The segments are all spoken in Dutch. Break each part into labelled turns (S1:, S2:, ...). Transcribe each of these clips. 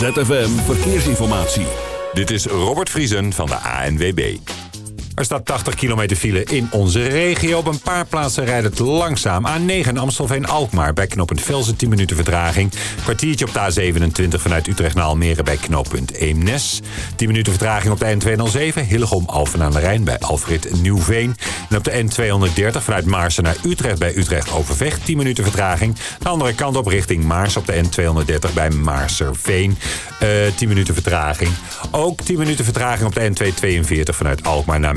S1: ZFM Verkeersinformatie.
S2: Dit is Robert Vriesen van de ANWB. Er staat 80 kilometer file in onze regio. Op een paar plaatsen rijdt het langzaam. A9 Amstelveen-Alkmaar bij knooppunt Velsen 10 minuten vertraging. Kwartiertje op de A27 vanuit Utrecht naar Almere bij knooppunt Eemnes. 10 minuten vertraging op de N207 Hillegom Alphen aan de Rijn bij Alfred Nieuwveen. En op de N230 vanuit Maarsen naar Utrecht bij Utrecht Overvecht 10 minuten vertraging. De andere kant op richting Maars op de N230 bij Maarserveen. Uh, eh, 10 minuten vertraging. Ook 10 minuten vertraging op de N242 vanuit Alkmaar naar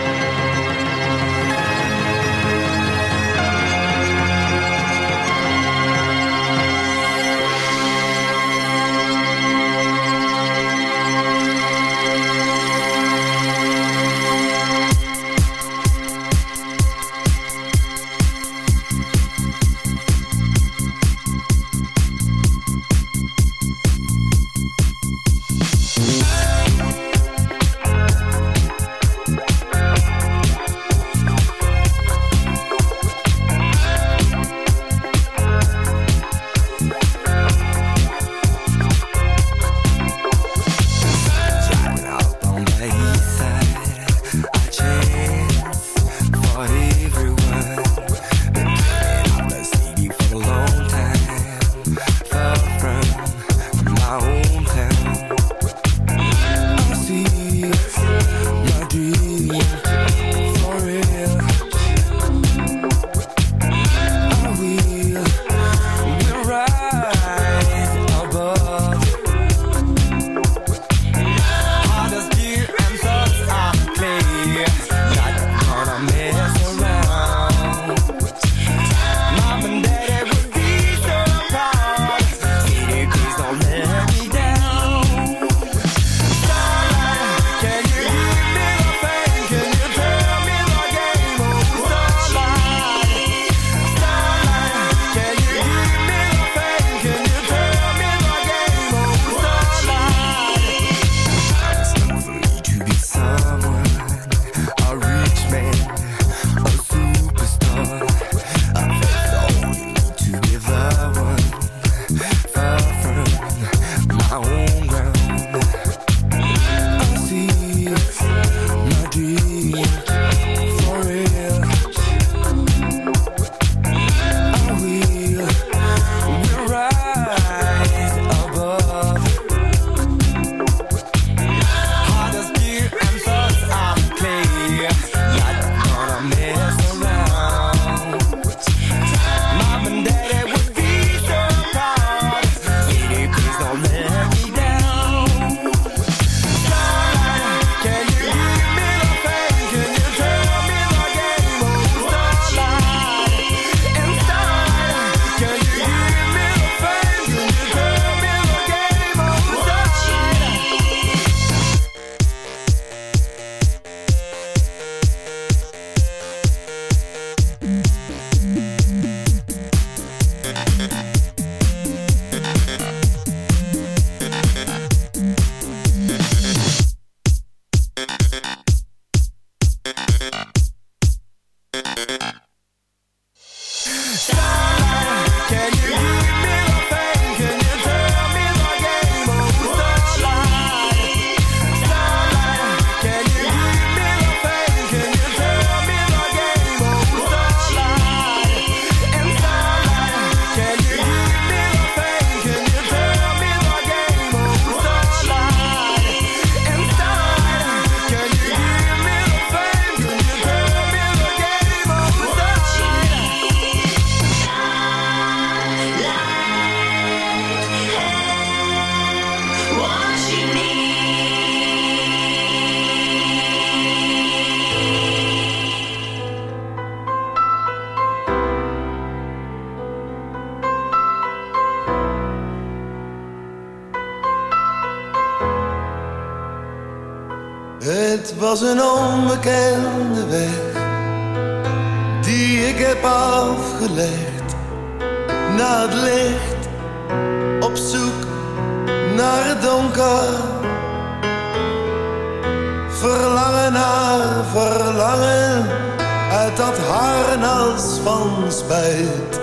S3: Uit dat harnas van spijt,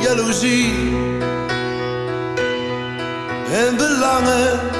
S3: jaloezie en belangen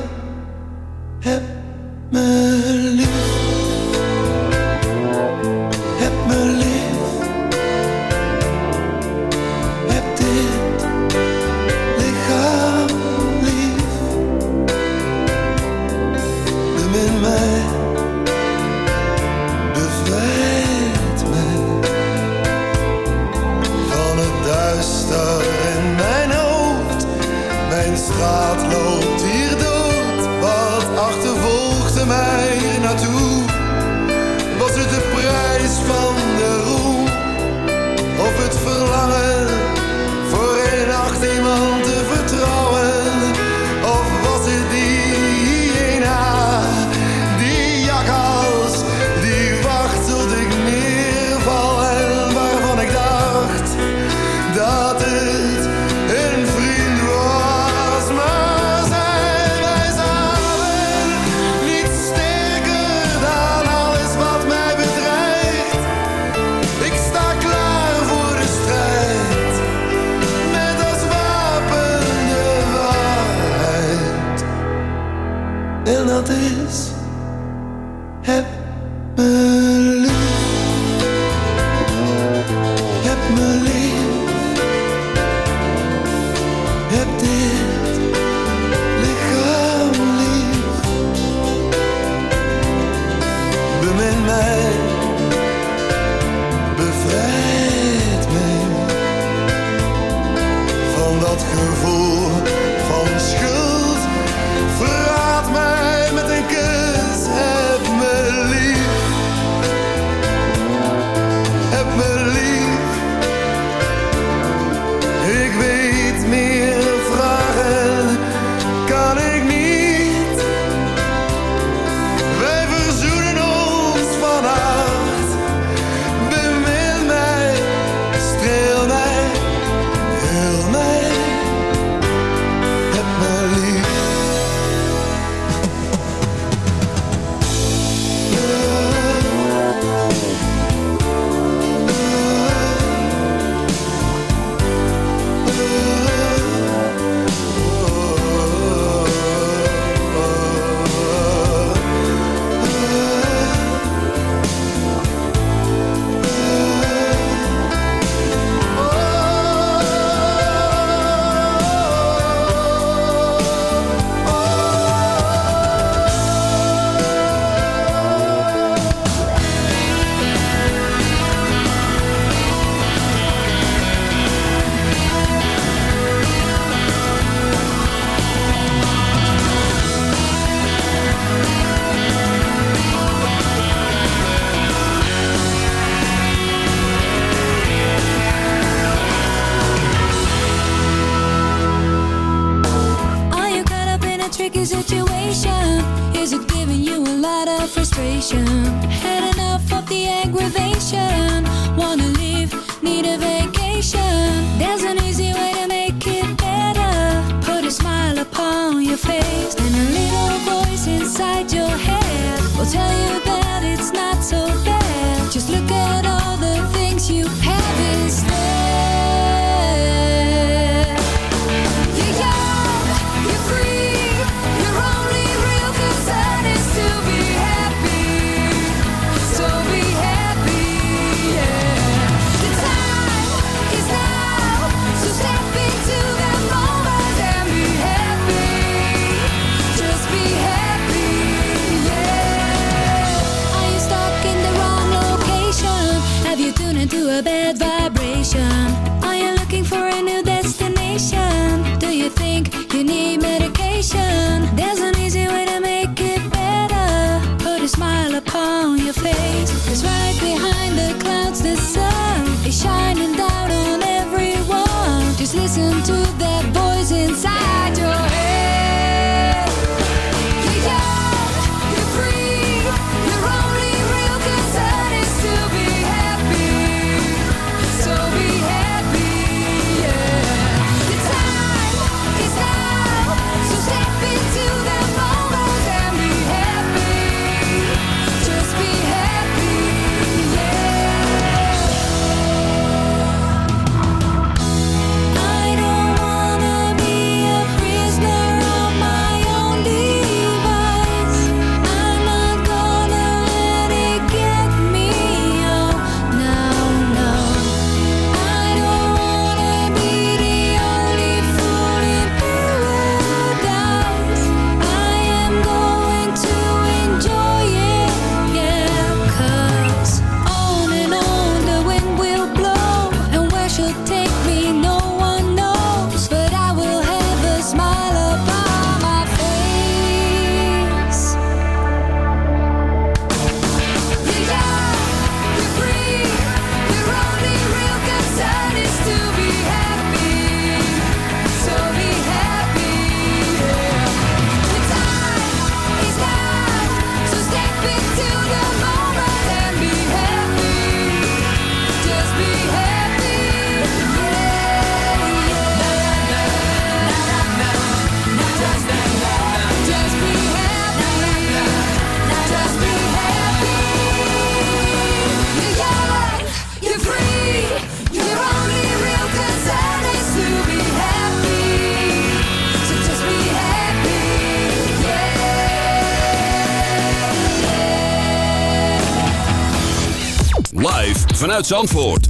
S4: vanuit Zandvoort.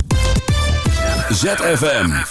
S4: ZFM.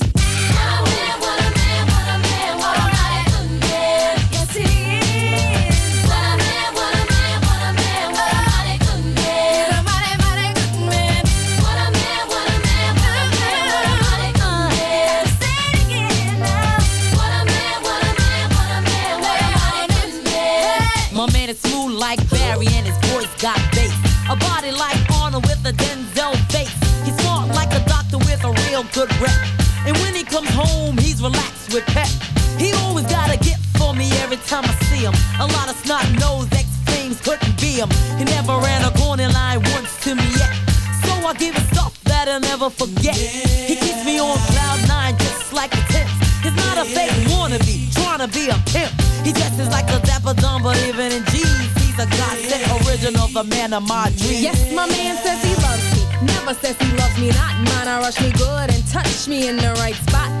S5: Pimp. He dresses like a dapper dumb, but even in jeans, he's a godsend original, the man of my dreams.
S6: Yes, my man says he loves me. Never says he loves me not. Mine, I rush me good and touch me in the right spot.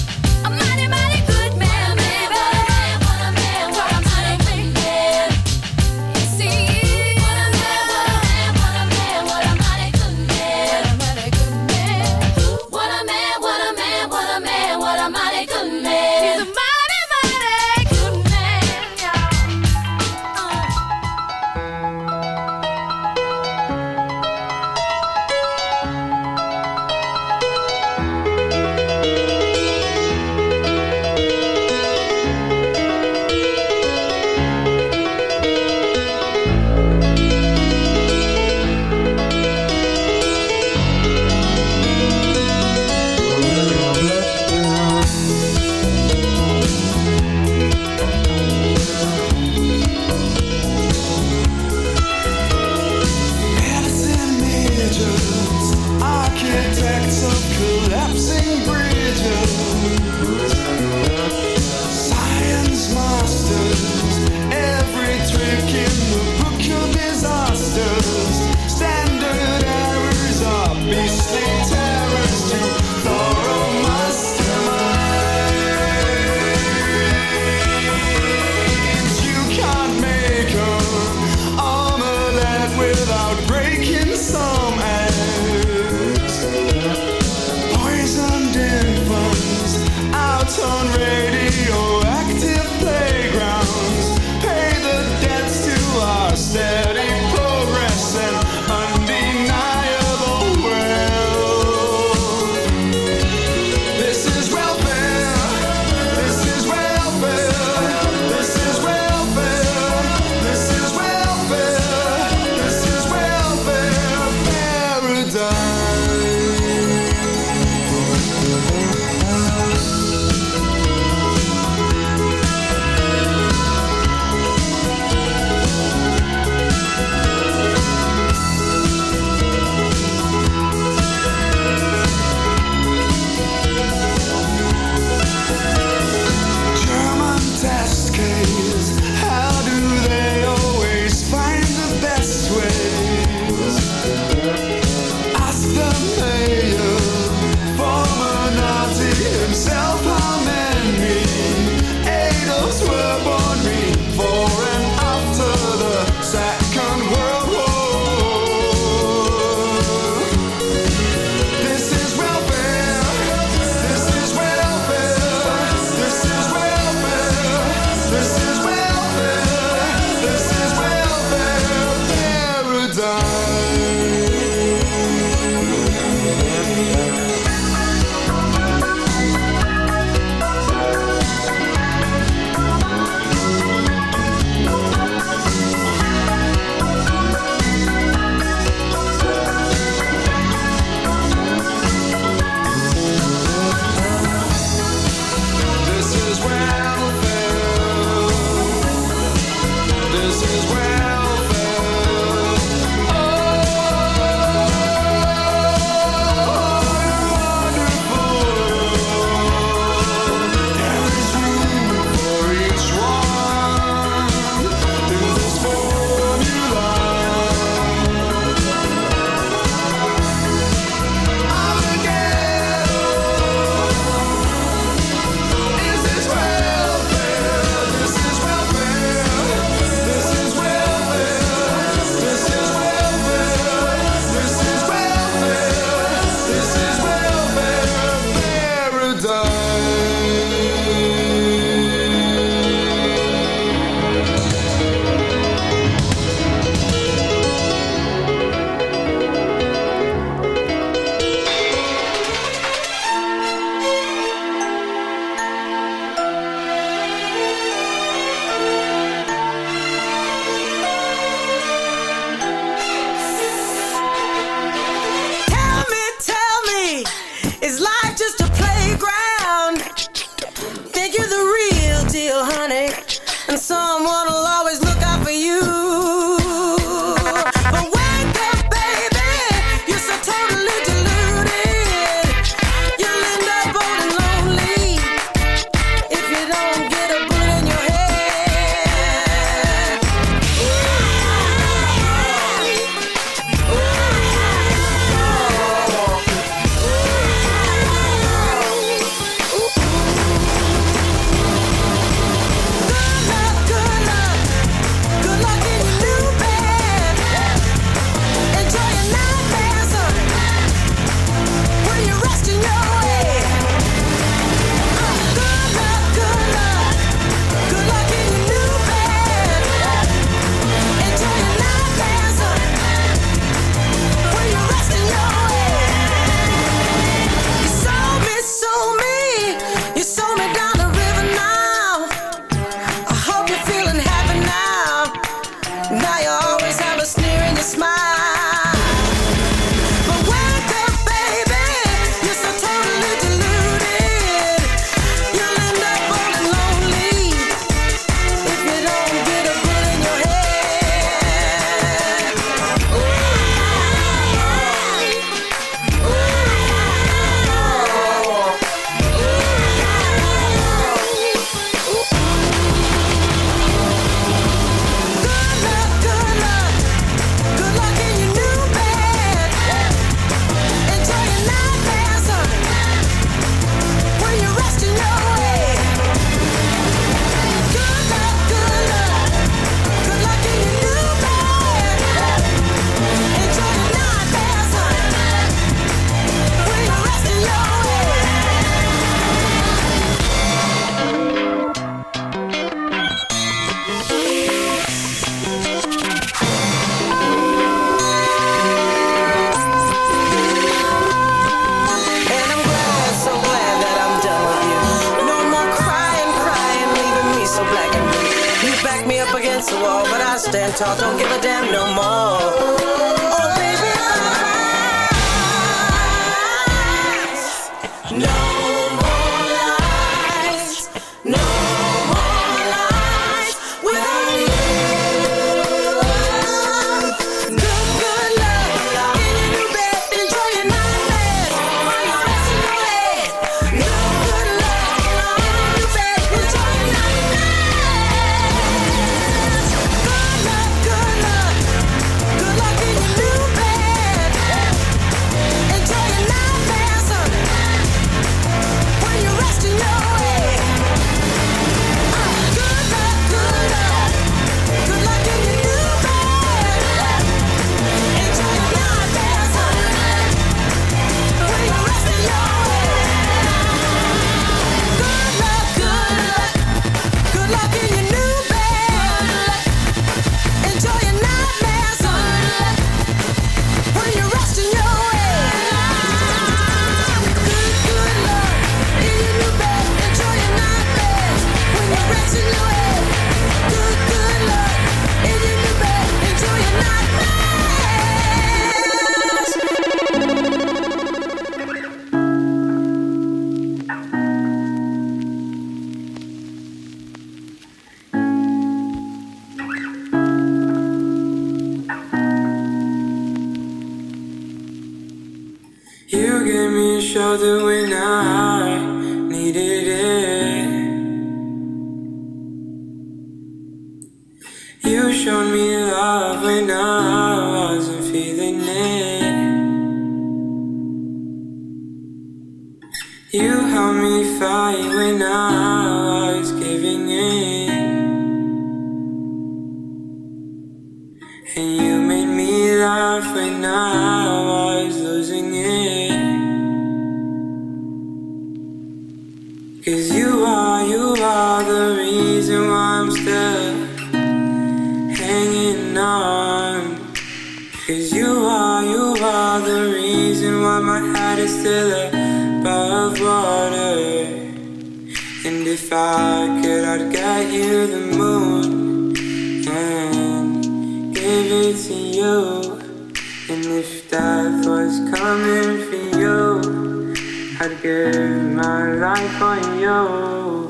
S7: death was coming for you. I'd give my life for you.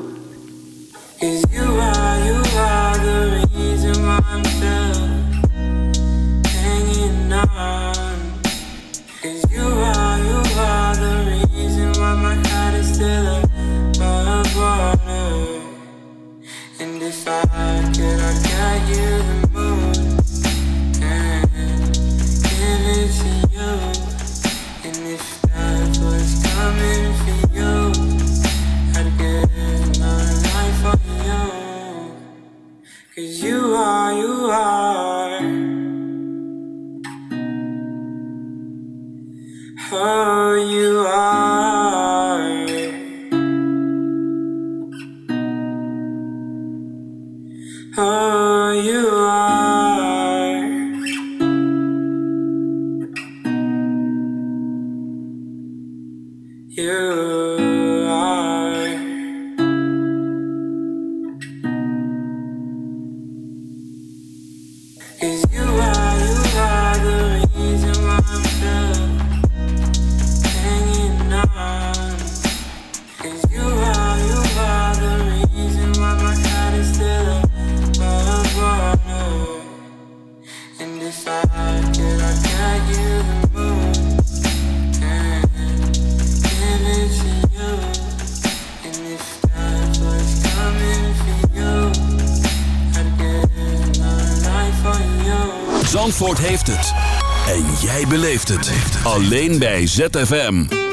S8: Alleen bij ZFM.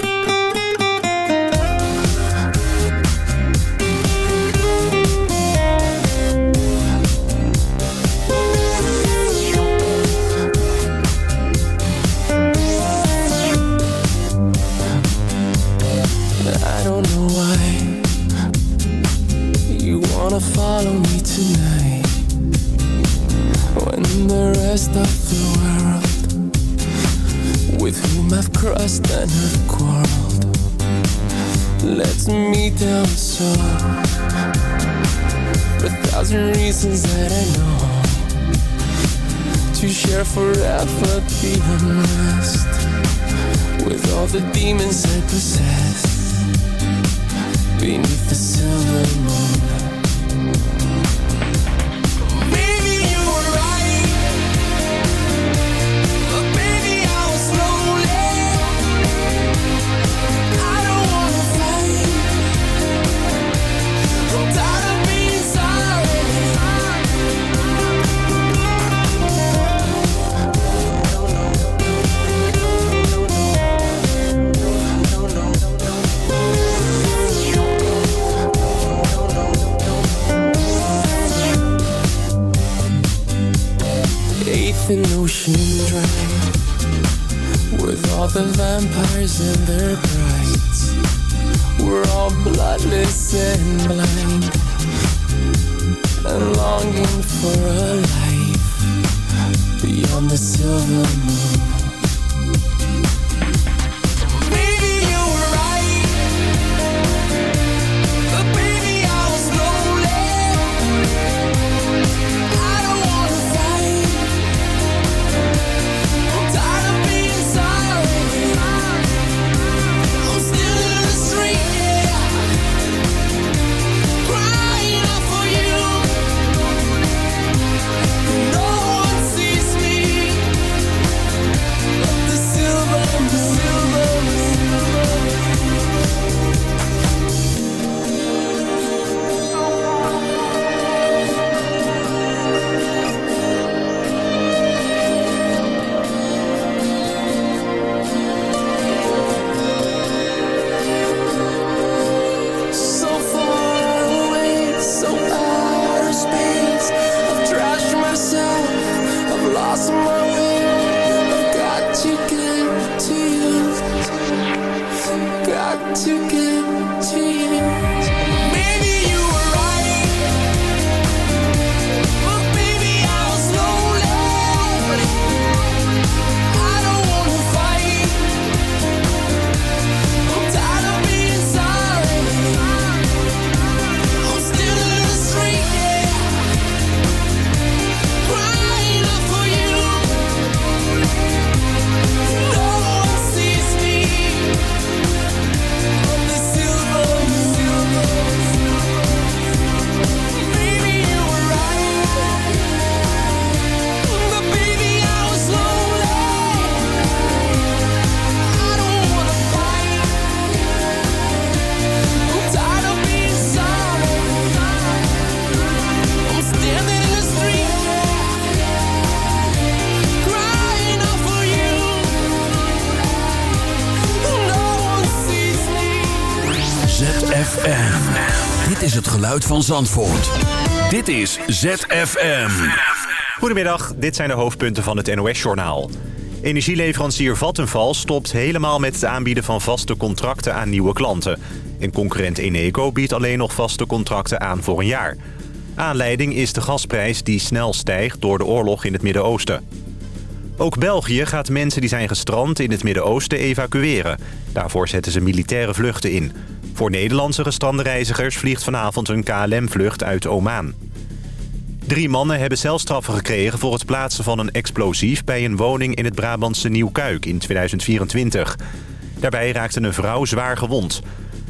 S8: Zandvoort. Dit is ZFM.
S9: Goedemiddag, dit zijn de hoofdpunten van het NOS-journaal. Energieleverancier Vattenfall stopt helemaal met het aanbieden van vaste contracten aan nieuwe klanten. En concurrent Eneco biedt alleen nog vaste contracten aan voor een jaar. Aanleiding is de gasprijs die snel stijgt door de oorlog in het Midden-Oosten. Ook België gaat mensen die zijn gestrand in het Midden-Oosten evacueren. Daarvoor zetten ze militaire vluchten in. Voor Nederlandse gestrande reizigers vliegt vanavond een KLM-vlucht uit Oman. Drie mannen hebben celstraffen gekregen voor het plaatsen van een explosief... bij een woning in het Brabantse Nieuwkuik in 2024. Daarbij raakte een vrouw zwaar gewond.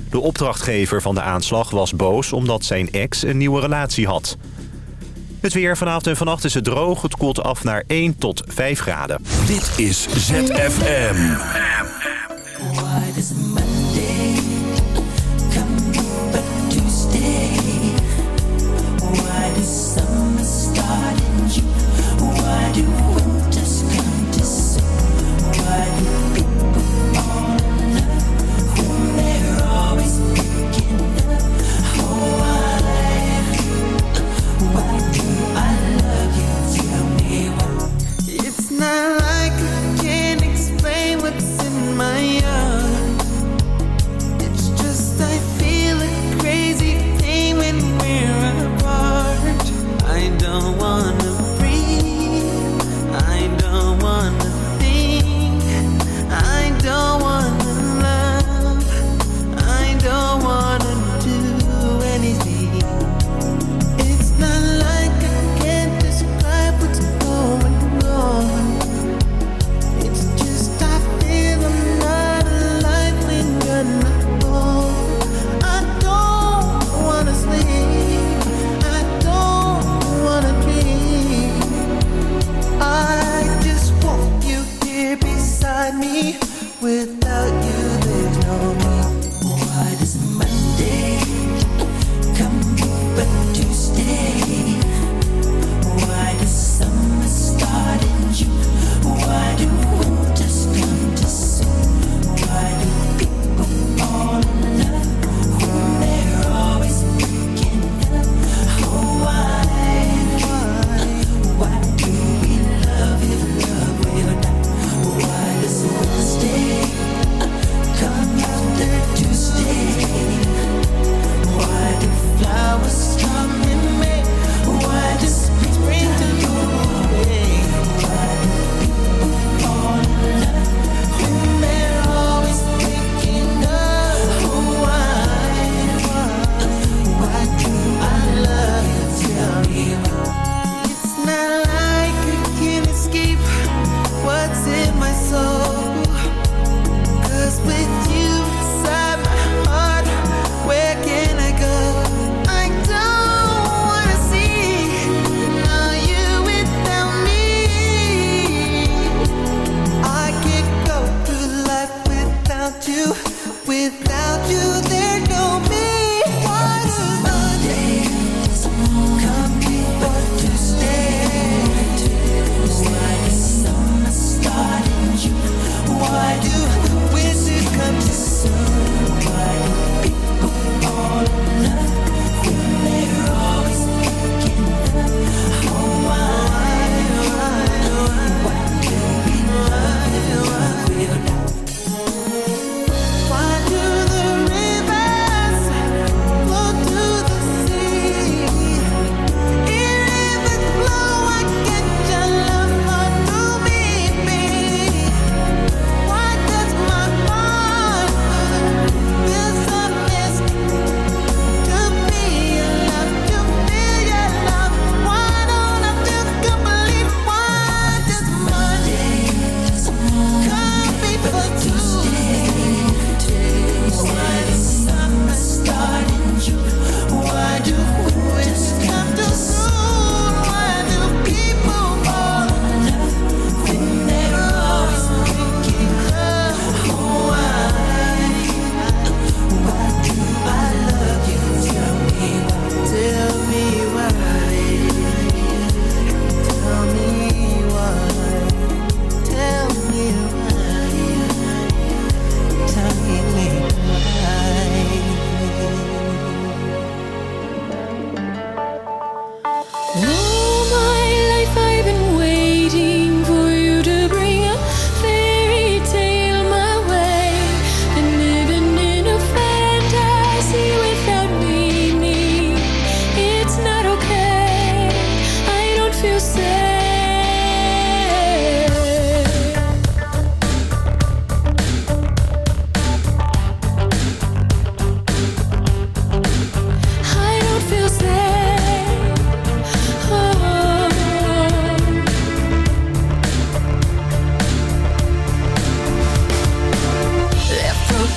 S9: De opdrachtgever van de aanslag was boos omdat zijn ex een nieuwe relatie had. Het weer vanavond en vannacht is het droog. Het koelt af naar 1 tot 5 graden.
S1: Dit is ZFM.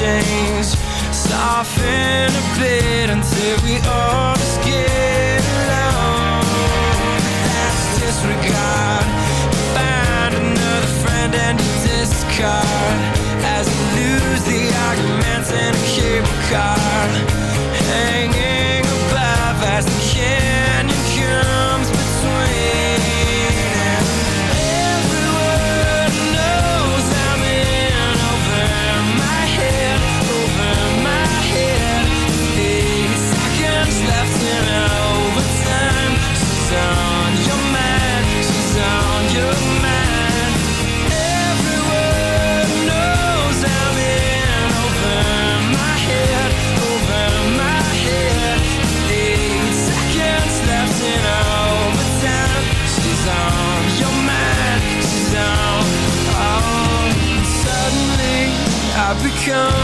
S10: change. Soften a bit until we come.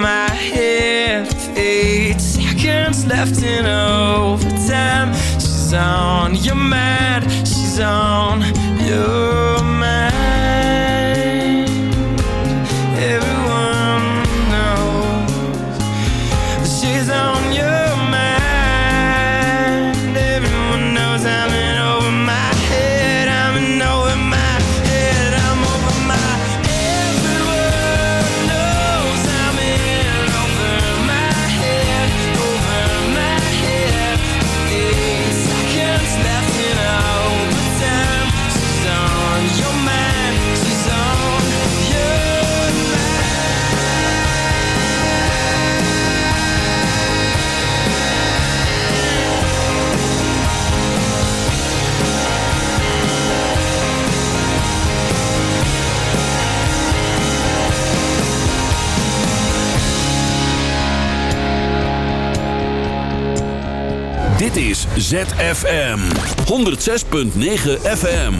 S10: my hip. Eight seconds left in overtime. She's on your mind. She's on your
S1: ZFM. 106.9 FM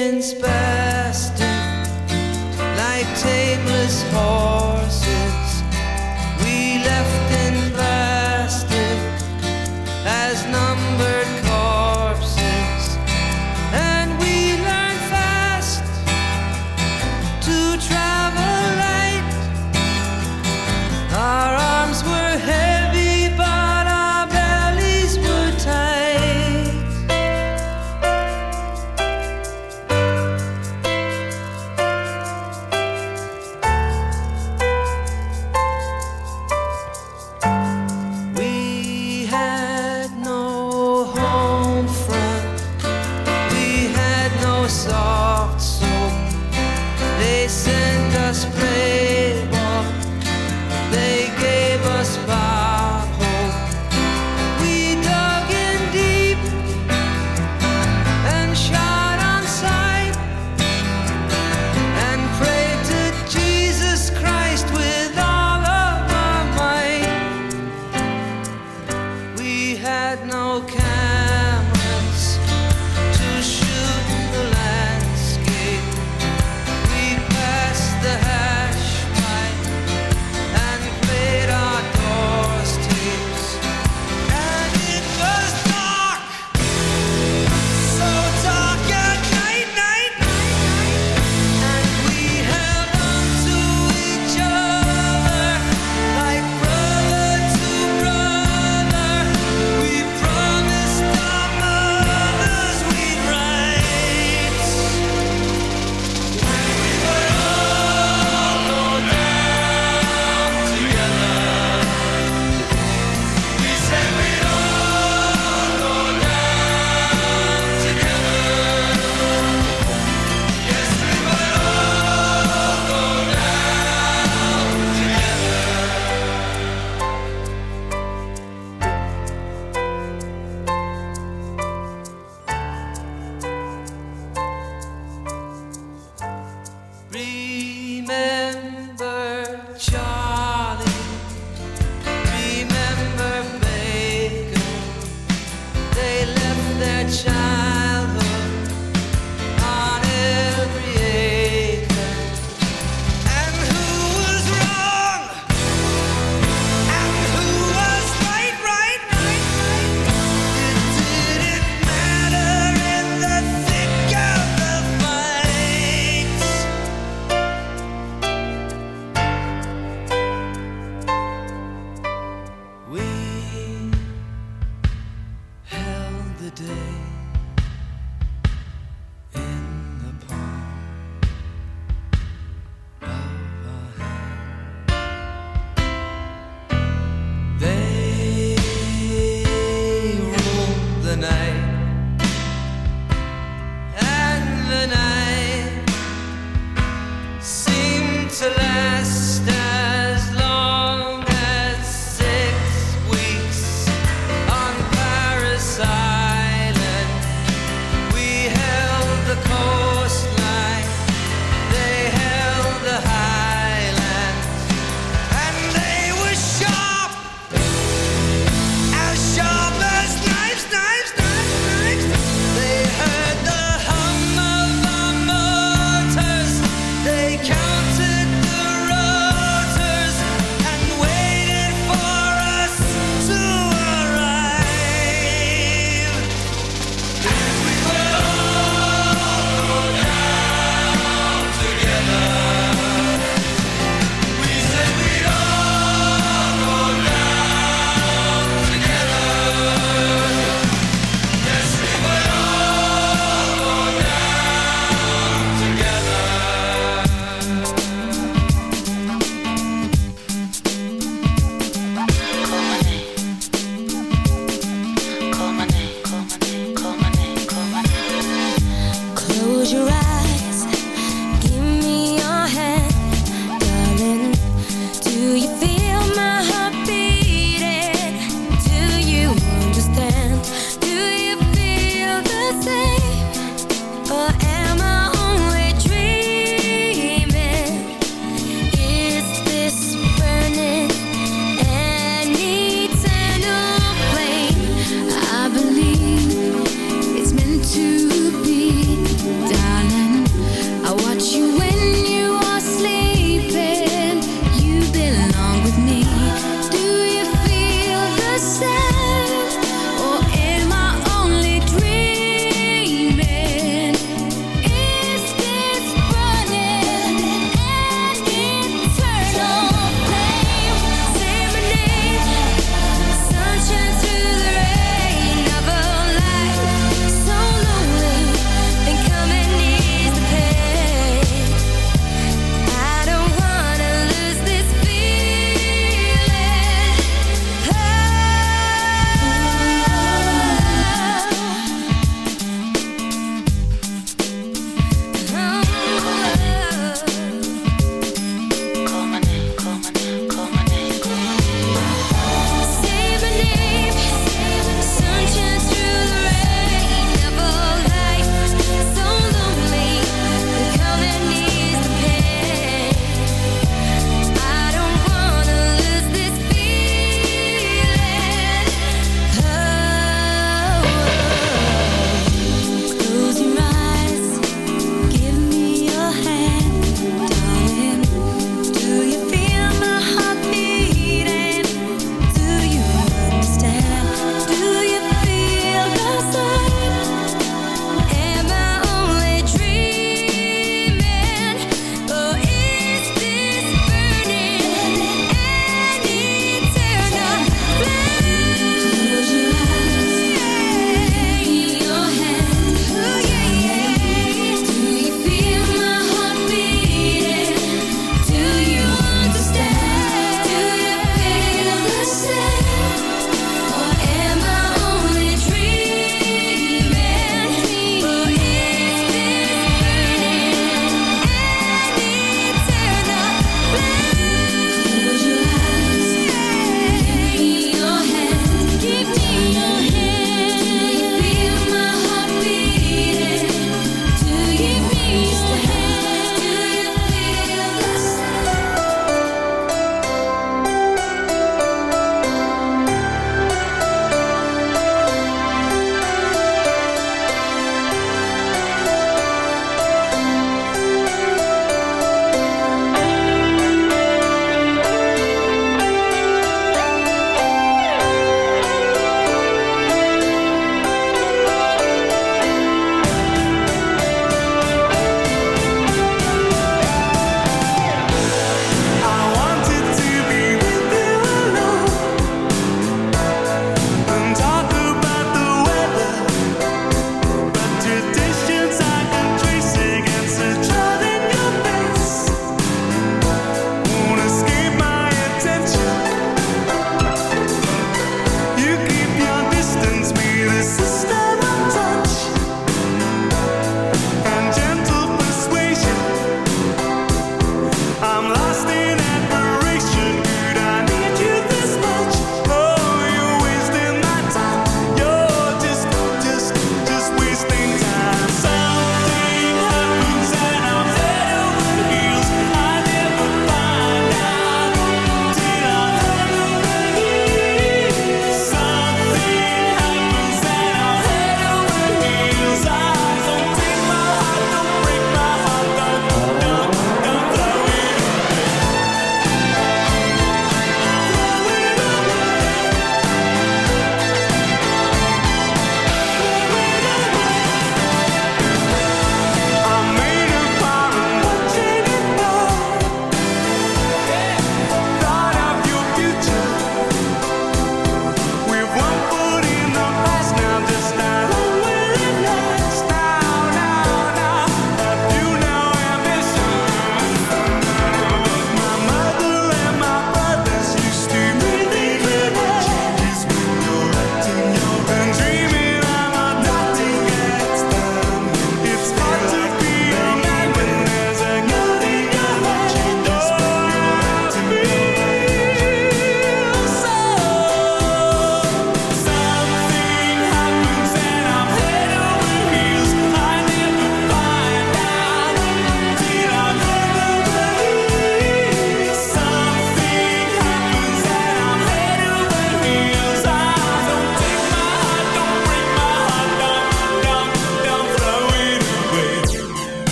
S8: human.